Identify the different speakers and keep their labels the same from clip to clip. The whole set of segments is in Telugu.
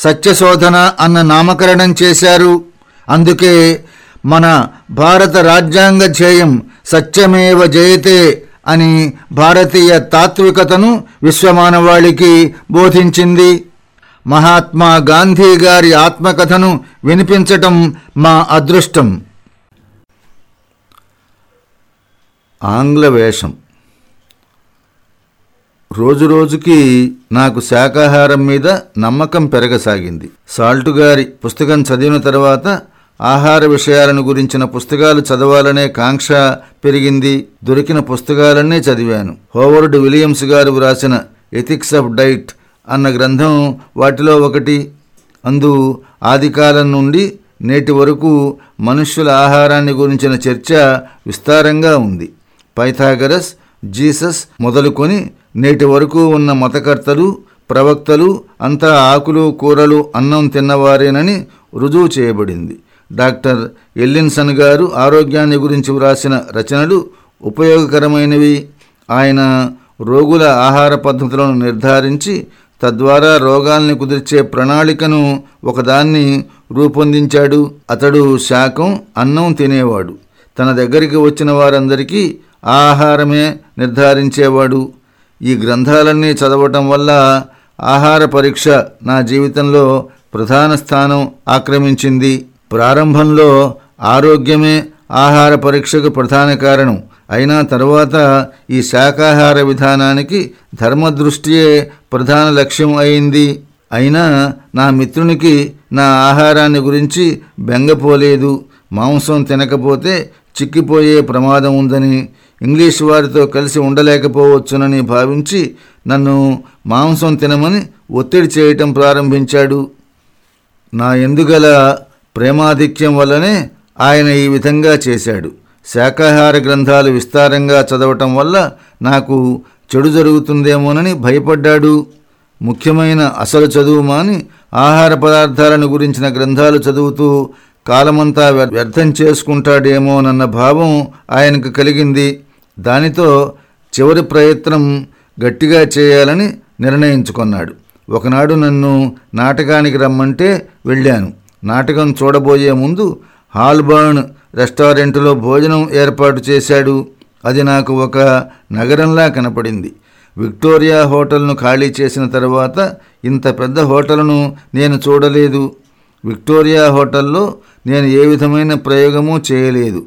Speaker 1: సత్యశోధన అన్న నామకరణం చేశారు. అందుకే మన భారత రాజ్యాంగ ధ్యేయం సత్యమేవ జయతే అని భారతీయ తాత్వికతను విశ్వమానవాళికి బోధించింది. మహాత్మా గాంధీ గారి ఆత్మకథను వినిపించటం మా అదృష్టం. ఆంగ్ల వేషం. రోజురోజుకి నాకు శాకాహారం మీద నమ్మకం పెరగసాగింది. సాల్టు గారి పుస్తకం చదివిన తర్వాత ఆహార విషయాలను గురించిన పుస్తకాలు చదవాలనే కాంక్ష పెరిగింది. దొరికిన పుస్తకాలన్నీ చదివాను. హోవర్డ్ విలియమ్స్ గారు వ్రాసిన ఎథిక్స్ ఆఫ్ డైట్ అన్న గ్రంథం వాటిలో ఒకటి. అందు ఆదికాలం నుండి నేటి వరకు మనుష్యుల ఆహారాన్ని గురించిన చర్చ విస్తారంగా ఉంది. పైథాగరస్ జీసస్ మొదలుకొని నేటి వరకు ఉన్న మతకర్తలు ప్రవక్తలు అంతా ఆకులు కూరలు అన్నం తిన్నవారేనని రుజువు చేయబడింది. డాక్టర్ ఎల్లిన్సన్ గారు ఆరోగ్యాన్ని గురించి వ్రాసిన రచనలు ఉపయోగకరమైనవి. ఆయన రోగుల ఆహార పద్ధతులను నిర్ధారించి తద్వారా రోగాల్ని కుదిర్చే ప్రణాళికను ఒకదాన్ని రూపొందించాడు. అతడు శాకం అన్నం తినేవాడు. తన దగ్గరికి వచ్చిన వారందరికీ ఆహారమే నిర్ధారించేవాడు. ఈ గ్రంథాలన్నీ చదవటం వల్ల ఆహార పరీక్ష నా జీవితంలో ప్రధాన స్థానం ఆక్రమించింది. ప్రారంభంలో ఆరోగ్యమే ఆహార పరీక్షకు ప్రధాన కారణం. అయినా తరువాత ఈ శాకాహార విధానానికి ధర్మదృష్టియే ప్రధాన లక్ష్యం అయింది. అయినా నా మిత్రునికి నా ఆహారాన్ని గురించి బెంగపోలేదు. మాంసం తినకపోతే చిక్కిపోయే ప్రమాదం ఉందని ఇంగ్లీష్ వారితో కలిసి ఉండలేకపోవచ్చునని భావించి నన్ను మాంసం తినమని ఒత్తిడి చేయటం ప్రారంభించాడు. నా ఎందుగల ప్రేమాధిక్యం వల్లనే ఆయన ఈ విధంగా చేశాడు. శాకాహార గ్రంథాలు విస్తారంగా చదవటం వల్ల నాకు చెడు జరుగుతుందేమోనని భయపడ్డాడు. ముఖ్యమైన అసలు చదువు మాని ఆహార పదార్థాలను గురించిన గ్రంథాలు చదువుతూ కాలమంతా వ్య- వ్యర్థం చేసుకుంటాడేమోనన్న భావం ఆయనకు కలిగింది. దానితో చివరి ప్రయత్నం గట్టిగా చేయాలని నిర్ణయించుకున్నాడు. ఒకనాడు నన్ను నాటకానికి రమ్మంటే వెళ్ళాను. నాటకం చూడబోయే ముందు హాల్బర్న్ రెస్టారెంట్లో భోజనం ఏర్పాటు చేశాడు. అది నాకు ఒక నగరంలా కనపడింది. విక్టోరియా హోటల్ను ఖాళీ చేసిన తర్వాత ఇంత పెద్ద హోటల్ను నేను చూడలేదు. విక్టోరియా హోటల్లో నేను ఏ విధమైన ప్రయోగము చేయలేదు.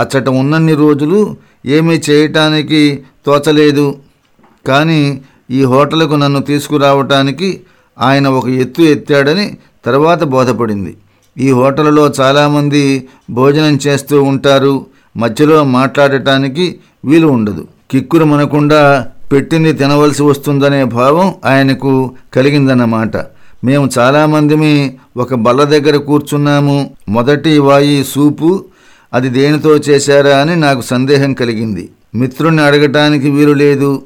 Speaker 1: అచ్చట ఉన్నన్ని రోజులు ఏమీ చేయటానికి తోచలేదు. కానీ ఈ హోటల్కు నన్ను తీసుకురావటానికి ఆయన ఒక ఎత్తు ఎత్తాడని తర్వాత బోధపడింది. ఈ హోటల్లో చాలామంది భోజనం చేస్తూ ఉంటారు. మధ్యలో మాట్లాడటానికి వీలు ఉండదు. కిక్కురు మనకుండా పెట్టింది తినవలసి వస్తుందనే భావం ఆయనకు కలిగిందన్నమాట. మేము చాలామందిమి ఒక బల్ల దగ్గర కూర్చున్నాము. మొదటి వాయి సూపు అది దేనితో చేశారా అని నాకు సందేహం కలిగింది. మిత్రుణ్ణి అడగటానికి వీలు లేదు.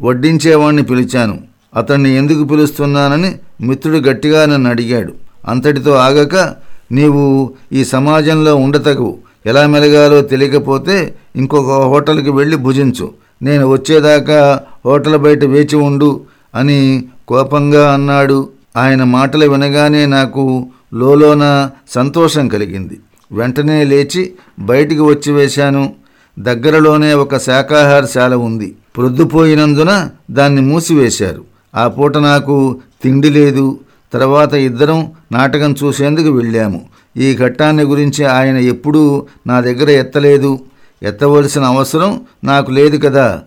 Speaker 1: వడ్డించేవాణ్ణి పిలిచాను. అతన్ని ఎందుకు పిలుస్తున్నానని మిత్రుడు గట్టిగా నన్ను అడిగాడు. అంతటితో ఆగక నీవు ఈ సమాజంలో ఉండతగు ఎలా మెలగాలో తెలియకపోతే ఇంకొక హోటల్కి వెళ్ళి భుజించు. నేను వచ్చేదాకా హోటల్ బయట వేచి ఉండు అని కోపంగా అన్నాడు. ఆయన మాటలు వినగానే నాకు లోలోన సంతోషం కలిగింది. వెంటనే లేచి బయటికి వచ్చి వేశాను. దగ్గరలోనే ఒక శాఖాహారశాల ఉంది. ప్రొద్దుపోయినందున దాన్ని మూసివేశారు. ఆ పూట నాకు తిండి లేదు. తర్వాత ఇద్దరం నాటకం చూసేందుకు వెళ్ళాము. ఈ ఘట్టాన్ని గురించి ఆయన ఎప్పుడూ నా దగ్గర ఎత్తలేదు. ఎత్తవలసిన అవసరం నాకు లేదు కదా.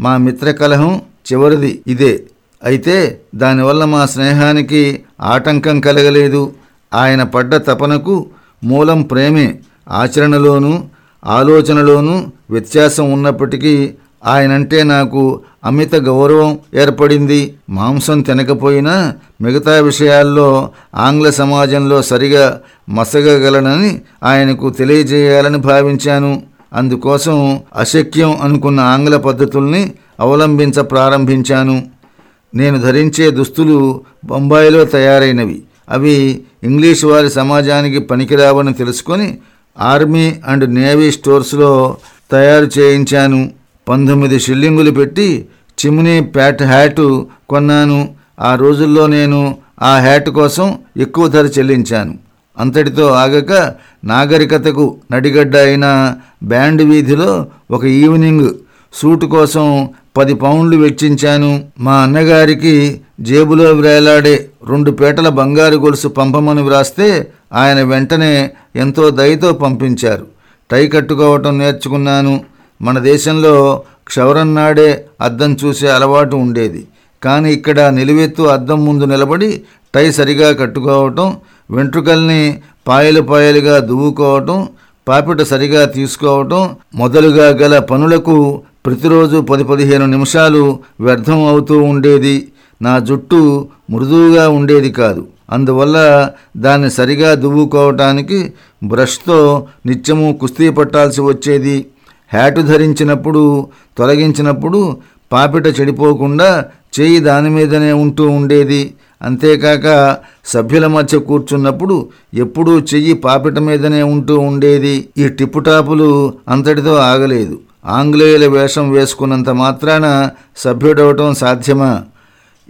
Speaker 1: మా మిత్ర కలహం చివరిది ఇదే. అయితే దానివల్ల మా స్నేహానికి ఆటంకం కలగలేదు. ఆయన పడ్డ తపనకు మూలం ప్రేమే ఆచరణలోనూ ఆలోచనలోనూ వ్యత్యాసం ఉన్నప్పటికీ ఆయనంటే నాకు అమిత గౌరవం ఏర్పడింది. మాంసం తినకపోయినా మిగతా విషయాల్లో ఆంగ్ల సమాజంలో సరిగా మసగగలనని ఆయనకు తెలియజేయాలని భావించాను. అందుకోసం అశక్యం అనుకున్న ఆంగ్ల పద్ధతుల్ని అవలంబించ ప్రారంభించాను. నేను ధరించే దుస్తులు బొంబాయిలో తయారైనవి. అవి ఇంగ్లీష్ వారి సమాజానికి పనికిరావని తెలుసుకొని ఆర్మీ అండ్ నేవీ స్టోర్స్లో తయారు చేయించాను. పంతొమ్మిది షిల్లింగులు పెట్టి చిమ్నీ ప్యాట్ హ్యాటు కొన్నాను. ఆ రోజుల్లో నేను ఆ హ్యాట్ కోసం ఎక్కువ ధర చెల్లించాను. అంతటితో ఆగక నాగరికతకు నడిగడ్డ అయిన బ్యాండ్ వీధిలో ఒక ఈవినింగ్ సూటు కోసం పది పౌండ్లు వెచ్చించాను. మా అన్నగారికి జేబులో వేలాడే రెండు పేటల బంగారు గొలుసు పంపమని వ్రాస్తే ఆయన వెంటనే ఎంతో దయతో పంపించారు. టై కట్టుకోవటం నేర్చుకున్నాను. మన దేశంలో క్షవరం నాడే అద్దం చూసే అలవాటు ఉండేది. కానీ ఇక్కడ నిలువెత్తు అద్దం ముందు నిలబడి టై సరిగా కట్టుకోవటం వెంట్రుకల్ని పాయలు పాయలుగా దువ్వుకోవటం పాపిట సరిగా తీసుకోవటం మొదలుగా గల పనులకు ప్రతిరోజు పది పదిహేను నిమిషాలు వ్యర్థం అవుతూ ఉండేది. నా జుట్టు మృదువుగా ఉండేది కాదు. అందువల్ల దాన్ని సరిగా దువ్వుకోవటానికి బ్రష్తో నిత్యము కుస్తీ పట్టాల్సి వచ్చేది. హ్యాటు ధరించినప్పుడు తొలగించినప్పుడు పాపిట చెడిపోకుండా చేయి దాని మీదనే ఉంటూ ఉండేది. అంతేకాక సభ్యుల మధ్య కూర్చున్నప్పుడు ఎప్పుడూ చెయ్యి పాపిట మీదనే ఉంటూ ఉండేది. ఈ టిప్పుటాపులు అంతటితో ఆగలేదు. ఆంగ్లేయుల వేషం వేసుకున్నంత మాత్రాన సభ్యుడవటం సాధ్యమా?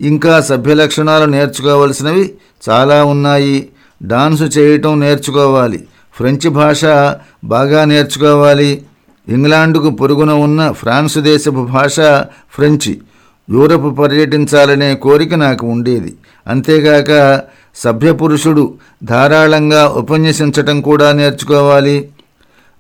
Speaker 1: ఇంకా సభ్య లక్షణాలు నేర్చుకోవలసినవి చాలా ఉన్నాయి. డాన్సు చేయటం నేర్చుకోవాలి. ఫ్రెంచ్ భాష బాగా నేర్చుకోవాలి. ఇంగ్లాండుకు పొరుగున ఉన్న ఫ్రాన్స్ దేశపు భాష ఫ్రెంచి. యూరప్ పర్యటించాలనే కోరిక నాకు ఉండేది. అంతేగాక సభ్యపురుషుడు ధారాళంగా ఉపన్యసించటం కూడా నేర్చుకోవాలి.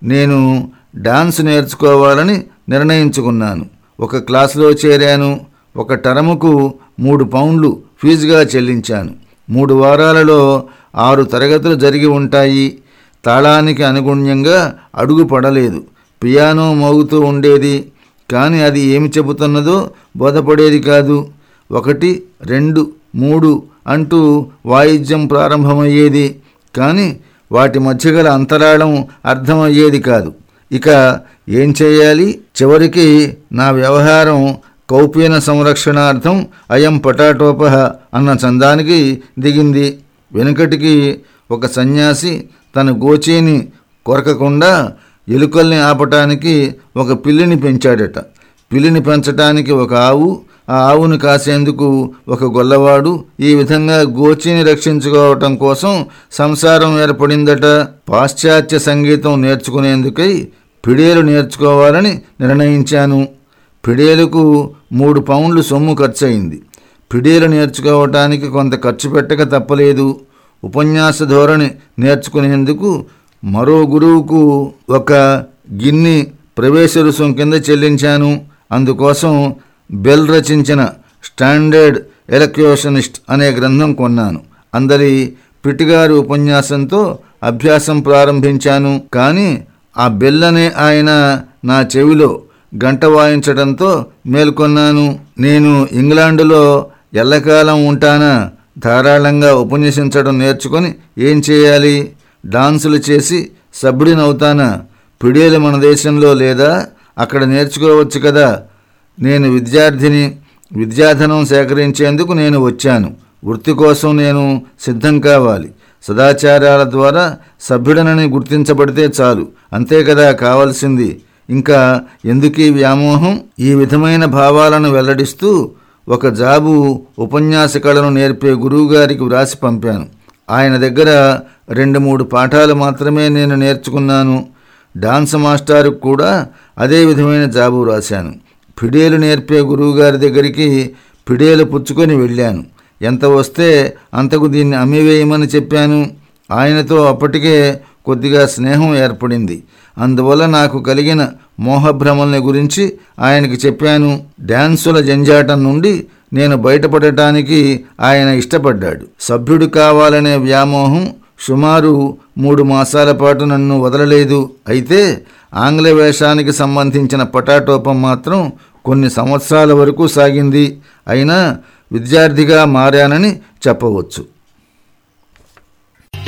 Speaker 1: నేను డాన్స్ నేర్చుకోవాలని నిర్ణయించుకున్నాను. ఒక క్లాసులో చేరాను. ఒక టర్ముకు మూడు పౌండ్లు ఫీజుగా చెల్లించాను. మూడు వారాలలో ఆరు తరగతులు జరిగి ఉంటాయి. తాళానికి అనుగుణ్యంగా అడుగు పడలేదు. పియానో మోగుతూ ఉండేది. కానీ అది ఏమి చెబుతున్నదో బోధపడేది కాదు. ఒకటి రెండు మూడు అంటూ వాయిద్యం ప్రారంభమయ్యేది. కానీ వాటి మధ్య గల అంతరాళం అర్థమయ్యేది కాదు. ఇక ఏం చేయాలి? చివరికి నా వ్యవహారం కౌపీన సంరక్షణార్థం అయం పటాటోప అన్న చందానికి దిగింది. వెనుకటికి ఒక సన్యాసి తన గోచేని కొరకకుండా ఎలుకల్ని ఆపటానికి ఒక పిల్లిని పెంచాడట. పిల్లిని పెంచటానికి ఒక ఆవు ఆ ఆవును కాసేందుకు ఒక గొల్లవాడు ఈ విధంగా గోచిని రక్షించుకోవటం కోసం సంసారం ఏర్పడిందట. పాశ్చాత్య సంగీతం నేర్చుకునేందుకై పిడేలు నేర్చుకోవాలని నిర్ణయించాను. పిడేలకు మూడు పౌండ్లు సొమ్ము ఖర్చయింది. పిడేలు నేర్చుకోవటానికి కొంత ఖర్చు పెట్టక తప్పలేదు. ఉపన్యాస ధోరణి నేర్చుకునేందుకు మరో గురువుకు ఒక గిన్ని ప్రవేశ రుసుం కింద చెల్లించాను. అందుకోసం బెల్ రచించిన స్టాండర్డ్ ఎలక్యూషనిస్ట్ అనే గ్రంథం కొన్నాను. అందరి పిటిగారి ఉపన్యాసంతో అభ్యాసం ప్రారంభించాను. కానీ ఆ బెల్ అనే ఆయన నా చెవిలో గంట వాయించడంతో మేల్కొన్నాను నేను ఇంగ్లాండులో ఎల్లకాలం ఉంటానా? ధారాళంగా ఉపన్యసించడం నేర్చుకొని ఏం చేయాలి? డాన్సులు చేసి సభ్యుడినవుతానా పిడేలు మన దేశంలో లేదా? అక్కడ నేర్చుకోవచ్చు కదా. నేను విద్యార్థిని విద్యాధనం సేకరించేందుకు నేను వచ్చాను. వృత్తి కోసం నేను సిద్ధం కావాలి. సదాచారాల ద్వారా సభ్యుడనని గుర్తించబడితే చాలు. అంతే కదా కావాల్సింది. ఇంకా ఎందుకీ వ్యామోహం? ఈ విధమైన భావాలను వెల్లడిస్తూ ఒక జాబు ఉపన్యాస కళను నేర్పే గురువుగారికి వ్రాసి పంపాను. ఆయన దగ్గర రెండు మూడు పాఠాలు మాత్రమే నేను నేర్చుకున్నాను. డాన్స్ మాస్టారుకు కూడా అదే విధమైన జాబు రాశాను పిడేలు నేర్పే గురువుగారి దగ్గరికి పిడేలు పుచ్చుకొని వెళ్ళాను. ఎంత వస్తే అంతకు దీన్ని అమ్మివేయమని చెప్పాను. ఆయనతో అప్పటికే కొద్దిగా స్నేహం ఏర్పడింది. అందువల్ల నాకు కలిగిన మోహభ్రమల్ని గురించి ఆయనకి చెప్పాను. డ్యాన్సుల జంజాటం నుండి నేను బయటపడటానికి ఆయన ఇష్టపడ్డాడు. సభ్యుడు కావాలనే వ్యామోహం సుమారు మూడు మాసాల పాటు నన్ను వదలలేదు. అయితే ఆంగ్ల వేషానికి సంబంధించిన పటాటోపం మాత్రం కొన్ని సంవత్సరాల వరకు సాగింది. అయినా విద్యార్థిగా మారానని చెప్పవచ్చు.